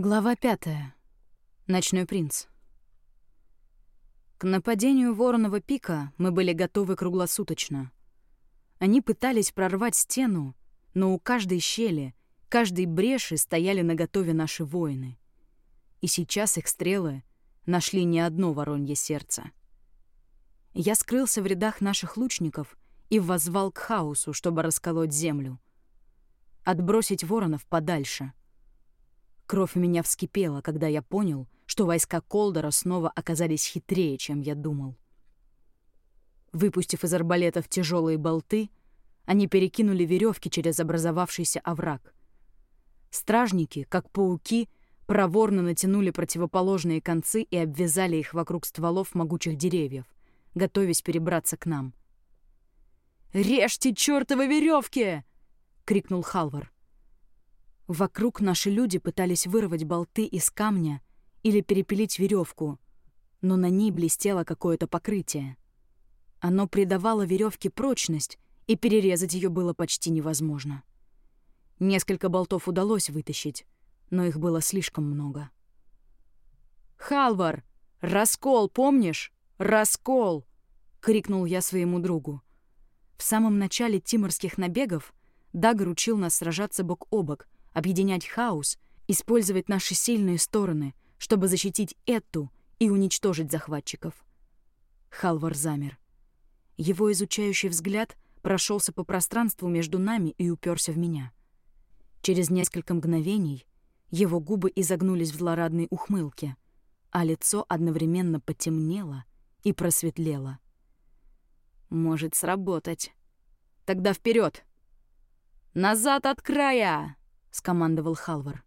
Глава пятая. Ночной принц. К нападению Воронова пика мы были готовы круглосуточно. Они пытались прорвать стену, но у каждой щели, каждой бреши стояли наготове наши воины. И сейчас их стрелы нашли не одно воронье сердце. Я скрылся в рядах наших лучников и воззвал к хаосу, чтобы расколоть землю. Отбросить воронов подальше — Кровь у меня вскипела, когда я понял, что войска Колдора снова оказались хитрее, чем я думал. Выпустив из арбалетов тяжелые болты, они перекинули веревки через образовавшийся овраг. Стражники, как пауки, проворно натянули противоположные концы и обвязали их вокруг стволов могучих деревьев, готовясь перебраться к нам. «Режьте чёртовы веревки! крикнул Халвар. Вокруг наши люди пытались вырвать болты из камня или перепилить веревку, но на ней блестело какое-то покрытие. Оно придавало веревке прочность, и перерезать ее было почти невозможно. Несколько болтов удалось вытащить, но их было слишком много. «Халвар! Раскол, помнишь? Раскол!» — крикнул я своему другу. В самом начале тиморских набегов Дагр учил нас сражаться бок о бок — объединять хаос, использовать наши сильные стороны, чтобы защитить эту и уничтожить захватчиков. Халвар замер. Его изучающий взгляд прошелся по пространству между нами и уперся в меня. Через несколько мгновений его губы изогнулись в злорадной ухмылке, а лицо одновременно потемнело и просветлело. «Может сработать. Тогда вперед! Назад от края!» — скомандовал Халвар.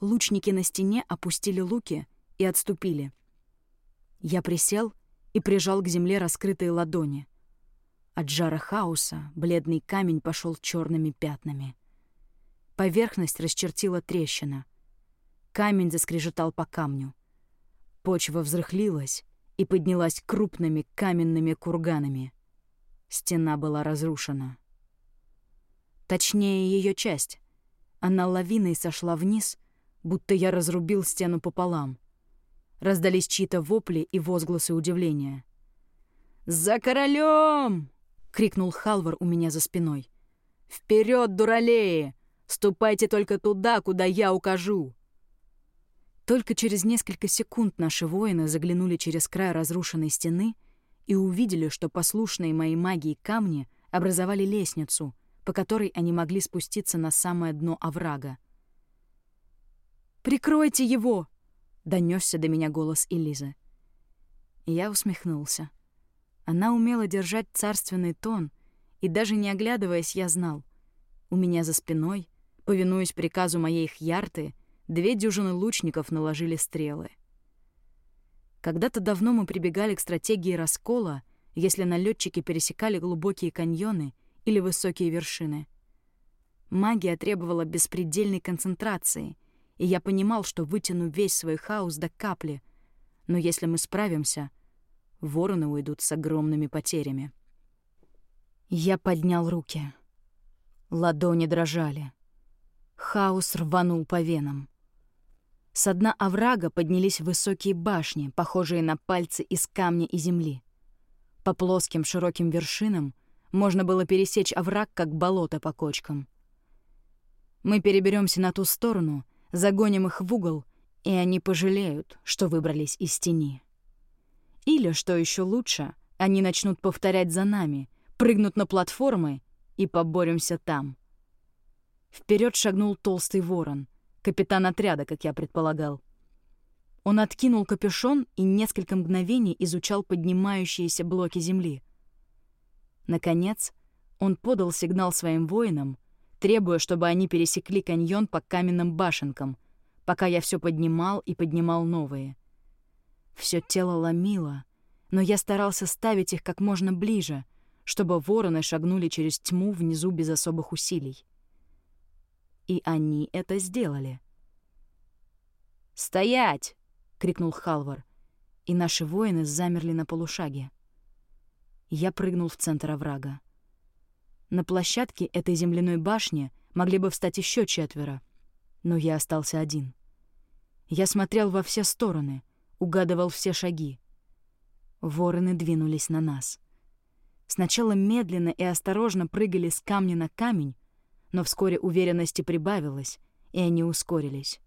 Лучники на стене опустили луки и отступили. Я присел и прижал к земле раскрытые ладони. От жара хаоса бледный камень пошел черными пятнами. Поверхность расчертила трещина. Камень заскрежетал по камню. Почва взрыхлилась и поднялась крупными каменными курганами. Стена была разрушена. Точнее, ее часть. Она лавиной сошла вниз, будто я разрубил стену пополам. Раздались чьи-то вопли и возгласы удивления. «За королем! крикнул Халвар у меня за спиной. Вперед, дуралеи! Ступайте только туда, куда я укажу!» Только через несколько секунд наши воины заглянули через край разрушенной стены и увидели, что послушные моей магии камни образовали лестницу — по которой они могли спуститься на самое дно оврага. «Прикройте его!» — донесся до меня голос Элизы. Я усмехнулся. Она умела держать царственный тон, и даже не оглядываясь, я знал. У меня за спиной, повинуясь приказу моей хьярты, две дюжины лучников наложили стрелы. Когда-то давно мы прибегали к стратегии раскола, если налетчики пересекали глубокие каньоны — или высокие вершины. Магия требовала беспредельной концентрации, и я понимал, что вытяну весь свой хаос до капли, но если мы справимся, вороны уйдут с огромными потерями. Я поднял руки. Ладони дрожали. Хаос рванул по венам. С дна оврага поднялись высокие башни, похожие на пальцы из камня и земли. По плоским широким вершинам можно было пересечь овраг, как болото по кочкам. Мы переберемся на ту сторону, загоним их в угол, и они пожалеют, что выбрались из тени. Или, что еще лучше, они начнут повторять за нами, прыгнут на платформы и поборемся там. Вперед шагнул толстый ворон, капитан отряда, как я предполагал. Он откинул капюшон и несколько мгновений изучал поднимающиеся блоки земли — Наконец, он подал сигнал своим воинам, требуя, чтобы они пересекли каньон по каменным башенкам, пока я все поднимал и поднимал новые. Все тело ломило, но я старался ставить их как можно ближе, чтобы вороны шагнули через тьму внизу без особых усилий. И они это сделали. «Стоять!» — крикнул Халвар, и наши воины замерли на полушаге. Я прыгнул в центр оврага. На площадке этой земляной башни могли бы встать еще четверо, но я остался один. Я смотрел во все стороны, угадывал все шаги. Вороны двинулись на нас. Сначала медленно и осторожно прыгали с камня на камень, но вскоре уверенности прибавилось, и они ускорились.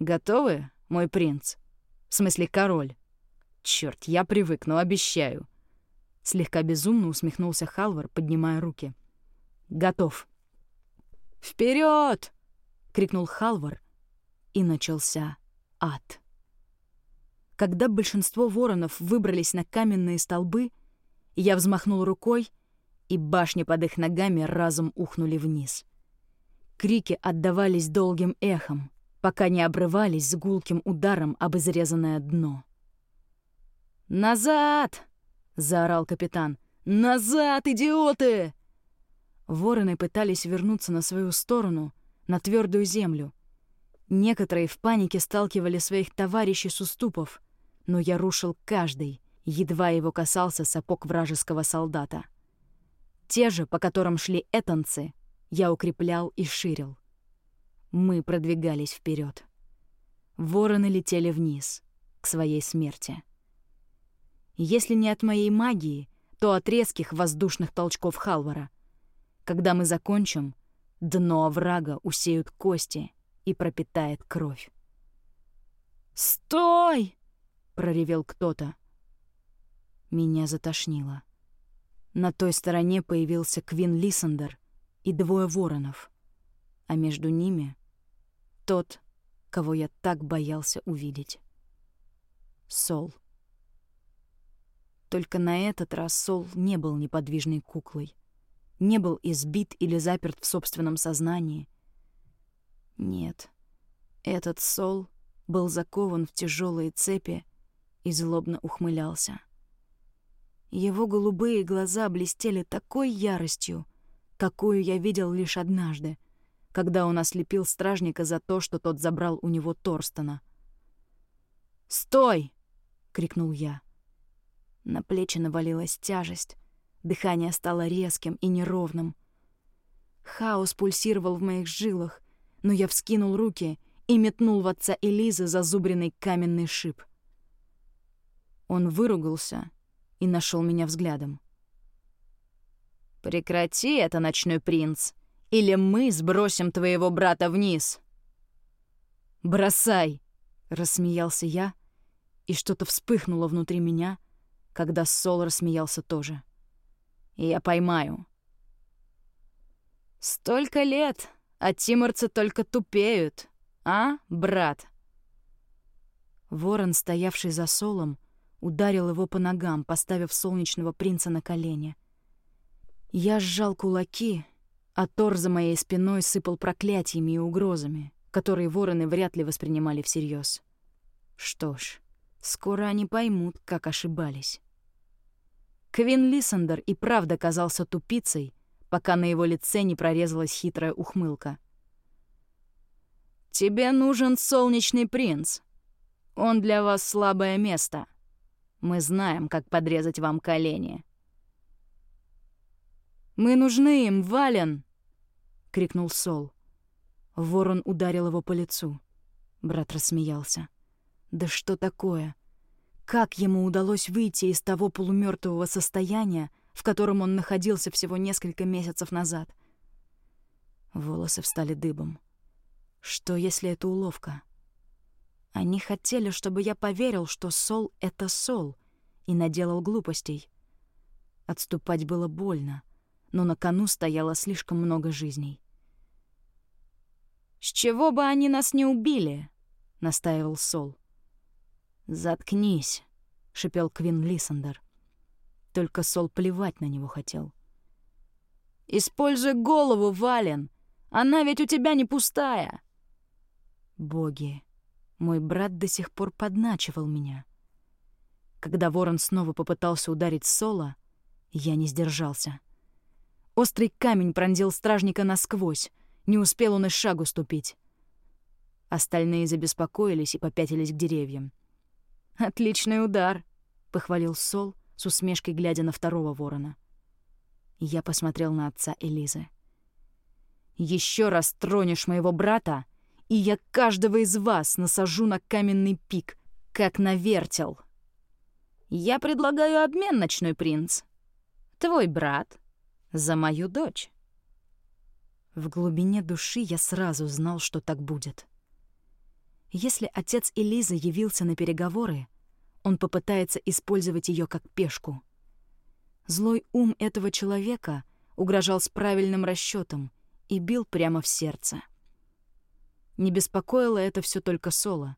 «Готовы, мой принц? В смысле, король? Черт, я привыкну, обещаю!» Слегка безумно усмехнулся Халвар, поднимая руки. «Готов!» Вперед! крикнул Халвар, и начался ад. Когда большинство воронов выбрались на каменные столбы, я взмахнул рукой, и башни под их ногами разом ухнули вниз. Крики отдавались долгим эхом, пока не обрывались с гулким ударом об изрезанное дно. «Назад!» — заорал капитан. «Назад, идиоты!» Вороны пытались вернуться на свою сторону, на твердую землю. Некоторые в панике сталкивали своих товарищей с уступов, но я рушил каждый, едва его касался сапог вражеского солдата. Те же, по которым шли этанцы, я укреплял и ширил. Мы продвигались вперед. Вороны летели вниз, к своей смерти. Если не от моей магии, то от резких воздушных толчков Халвара. Когда мы закончим, дно оврага усеют кости и пропитает кровь. «Стой!» — проревел кто-то. Меня затошнило. На той стороне появился Квин Лиссендер и двое воронов, а между ними тот, кого я так боялся увидеть. Сол. Только на этот раз Сол не был неподвижной куклой. Не был избит или заперт в собственном сознании. Нет, этот Сол был закован в тяжелые цепи и злобно ухмылялся. Его голубые глаза блестели такой яростью, какую я видел лишь однажды — когда он ослепил стражника за то, что тот забрал у него Торстона. «Стой!» — крикнул я. На плечи навалилась тяжесть, дыхание стало резким и неровным. Хаос пульсировал в моих жилах, но я вскинул руки и метнул в отца Элизы зазубренный каменный шип. Он выругался и нашел меня взглядом. «Прекрати это, ночной принц!» или мы сбросим твоего брата вниз». «Бросай!» — рассмеялся я, и что-то вспыхнуло внутри меня, когда Сол рассмеялся тоже. «Я поймаю». «Столько лет, а тиморцы только тупеют, а, брат?» Ворон, стоявший за Солом, ударил его по ногам, поставив солнечного принца на колени. Я сжал кулаки а Тор за моей спиной сыпал проклятиями и угрозами, которые вороны вряд ли воспринимали всерьез. Что ж, скоро они поймут, как ошибались. Квин Лиссендер и правда казался тупицей, пока на его лице не прорезалась хитрая ухмылка. «Тебе нужен солнечный принц. Он для вас слабое место. Мы знаем, как подрезать вам колени». «Мы нужны им, Вален!» — крикнул Сол. Ворон ударил его по лицу. Брат рассмеялся. «Да что такое? Как ему удалось выйти из того полумертвого состояния, в котором он находился всего несколько месяцев назад?» Волосы встали дыбом. Что, если это уловка? Они хотели, чтобы я поверил, что Сол — это Сол, и наделал глупостей. Отступать было больно — но на кону стояло слишком много жизней. «С чего бы они нас не убили?» — настаивал Сол. «Заткнись», — шипел Квин Лиссендер. Только Сол плевать на него хотел. «Используй голову, Вален! Она ведь у тебя не пустая!» Боги, мой брат до сих пор подначивал меня. Когда ворон снова попытался ударить Сола, я не сдержался — Острый камень пронзил стражника насквозь. Не успел он и шагу ступить. Остальные забеспокоились и попятились к деревьям. «Отличный удар!» — похвалил Сол, с усмешкой глядя на второго ворона. Я посмотрел на отца Элизы. «Еще раз тронешь моего брата, и я каждого из вас насажу на каменный пик, как на вертел. Я предлагаю обмен, ночной принц. Твой брат за мою дочь. В глубине души я сразу знал, что так будет. Если отец Элизы явился на переговоры, он попытается использовать ее как пешку. Злой ум этого человека угрожал с правильным расчетом и бил прямо в сердце. Не беспокоило это все только Соло.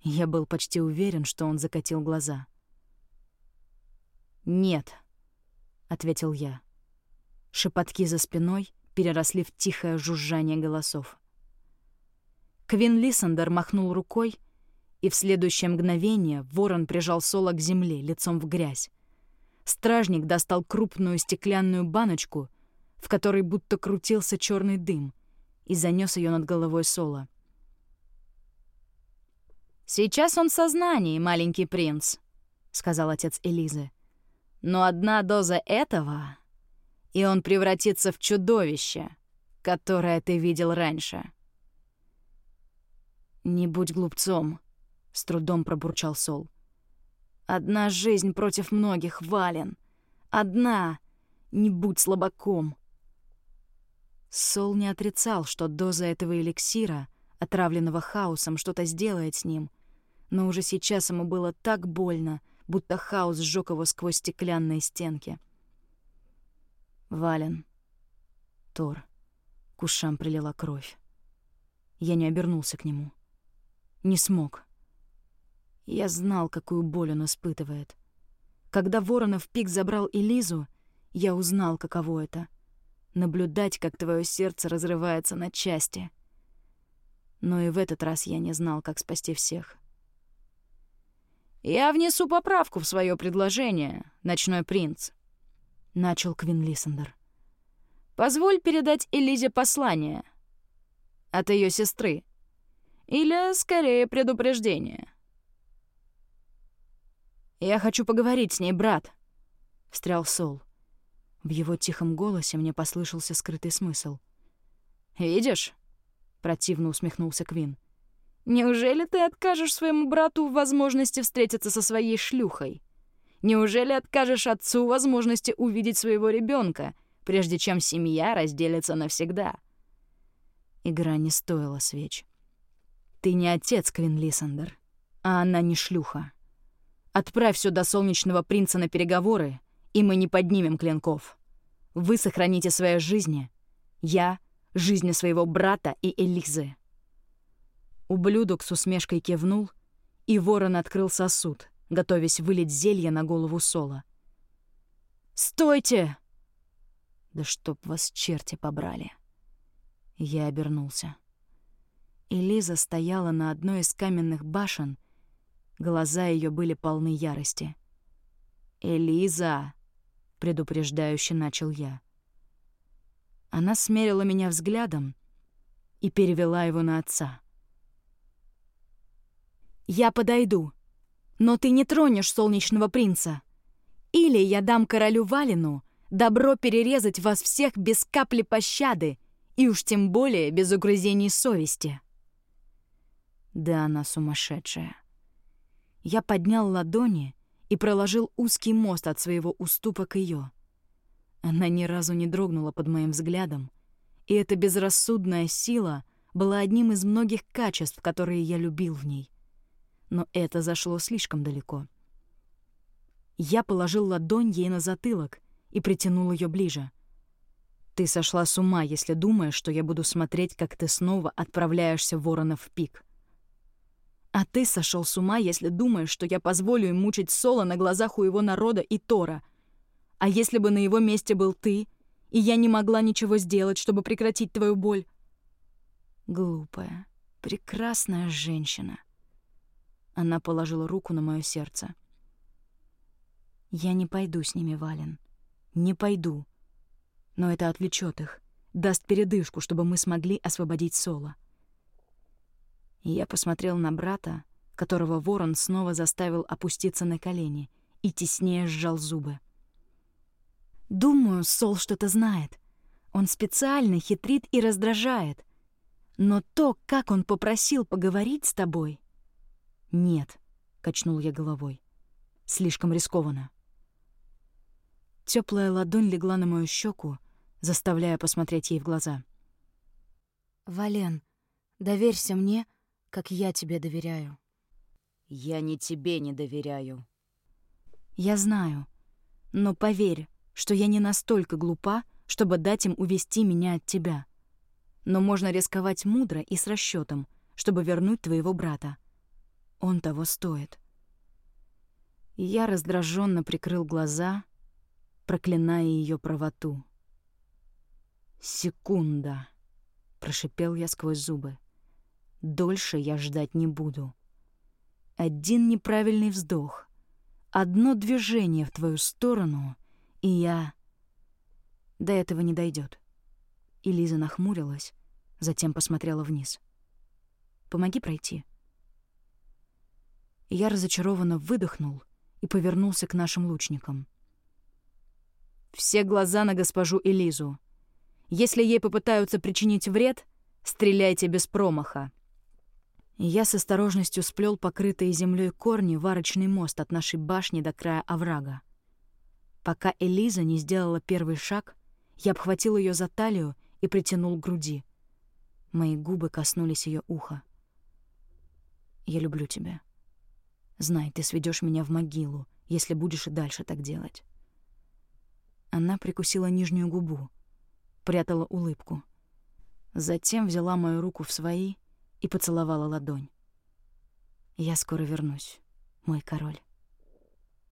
Я был почти уверен, что он закатил глаза. «Нет», — ответил я. Шепотки за спиной переросли в тихое жужжание голосов. Квин Лиссендер махнул рукой, и в следующее мгновение ворон прижал Соло к земле, лицом в грязь. Стражник достал крупную стеклянную баночку, в которой будто крутился черный дым, и занес ее над головой Соло. «Сейчас он в сознании, маленький принц», — сказал отец Элизы. «Но одна доза этого, и он превратится в чудовище, которое ты видел раньше». «Не будь глупцом», — с трудом пробурчал Сол. «Одна жизнь против многих, Вален. Одна. Не будь слабаком». Сол не отрицал, что доза этого эликсира, отравленного хаосом, что-то сделает с ним. Но уже сейчас ему было так больно, будто хаос сжёг его сквозь стеклянные стенки. Вален. Тор. К ушам прилила кровь. Я не обернулся к нему. Не смог. Я знал, какую боль он испытывает. Когда Воронов пик забрал Элизу, я узнал, каково это — наблюдать, как твое сердце разрывается на части. Но и в этот раз я не знал, как спасти всех. «Я внесу поправку в свое предложение, ночной принц», — начал Квин Лиссендер. «Позволь передать Элизе послание от ее сестры. Или, скорее, предупреждение. «Я хочу поговорить с ней, брат», — встрял Сол. В его тихом голосе мне послышался скрытый смысл. «Видишь?» — противно усмехнулся Квин. «Неужели ты откажешь своему брату в возможности встретиться со своей шлюхой? Неужели откажешь отцу возможности увидеть своего ребенка, прежде чем семья разделится навсегда?» Игра не стоила свеч. Ты не отец, Квин Лиссендер, а она не шлюха. Отправь сюда солнечного принца на переговоры, и мы не поднимем клинков. Вы сохраните свои жизни. Я — жизни своего брата и Элизы. Ублюдок с усмешкой кивнул, и ворон открыл сосуд, готовясь вылить зелье на голову Сола. «Стойте!» «Да чтоб вас черти побрали!» Я обернулся. Элиза стояла на одной из каменных башен. Глаза ее были полны ярости. «Элиза!» — предупреждающе начал я. Она смерила меня взглядом и перевела его на отца. «Я подойду, но ты не тронешь солнечного принца. Или я дам королю Валину добро перерезать вас всех без капли пощады и уж тем более без угрызений совести». Да она сумасшедшая. Я поднял ладони и проложил узкий мост от своего уступа к ее. Она ни разу не дрогнула под моим взглядом, и эта безрассудная сила была одним из многих качеств, которые я любил в ней. Но это зашло слишком далеко. Я положил ладонь ей на затылок и притянул ее ближе. «Ты сошла с ума, если думаешь, что я буду смотреть, как ты снова отправляешься Воронов в пик». А ты сошел с ума, если думаешь, что я позволю им мучить Соло на глазах у его народа и Тора. А если бы на его месте был ты, и я не могла ничего сделать, чтобы прекратить твою боль? Глупая, прекрасная женщина. Она положила руку на мое сердце. Я не пойду с ними, Вален. Не пойду. Но это отвлечет их, даст передышку, чтобы мы смогли освободить Соло. Я посмотрел на брата, которого ворон снова заставил опуститься на колени и теснее сжал зубы. «Думаю, Сол что-то знает. Он специально хитрит и раздражает. Но то, как он попросил поговорить с тобой... Нет, — качнул я головой. Слишком рискованно. Теплая ладонь легла на мою щеку, заставляя посмотреть ей в глаза. «Вален, доверься мне, как я тебе доверяю». «Я не тебе не доверяю». «Я знаю, но поверь, что я не настолько глупа, чтобы дать им увести меня от тебя. Но можно рисковать мудро и с расчетом, чтобы вернуть твоего брата. Он того стоит». Я раздраженно прикрыл глаза, проклиная ее правоту. «Секунда!» — прошипел я сквозь зубы. «Дольше я ждать не буду. Один неправильный вздох, одно движение в твою сторону, и я... До этого не дойдет. И Лиза нахмурилась, затем посмотрела вниз. «Помоги пройти». Я разочарованно выдохнул и повернулся к нашим лучникам. «Все глаза на госпожу Элизу. Если ей попытаются причинить вред, стреляйте без промаха». Я с осторожностью сплел покрытые землей корни варочный мост от нашей башни до края оврага. Пока Элиза не сделала первый шаг, я обхватил ее за талию и притянул к груди. Мои губы коснулись ее уха. «Я люблю тебя. Знай, ты сведешь меня в могилу, если будешь и дальше так делать». Она прикусила нижнюю губу — прятала улыбку. Затем взяла мою руку в свои и поцеловала ладонь. «Я скоро вернусь, мой король».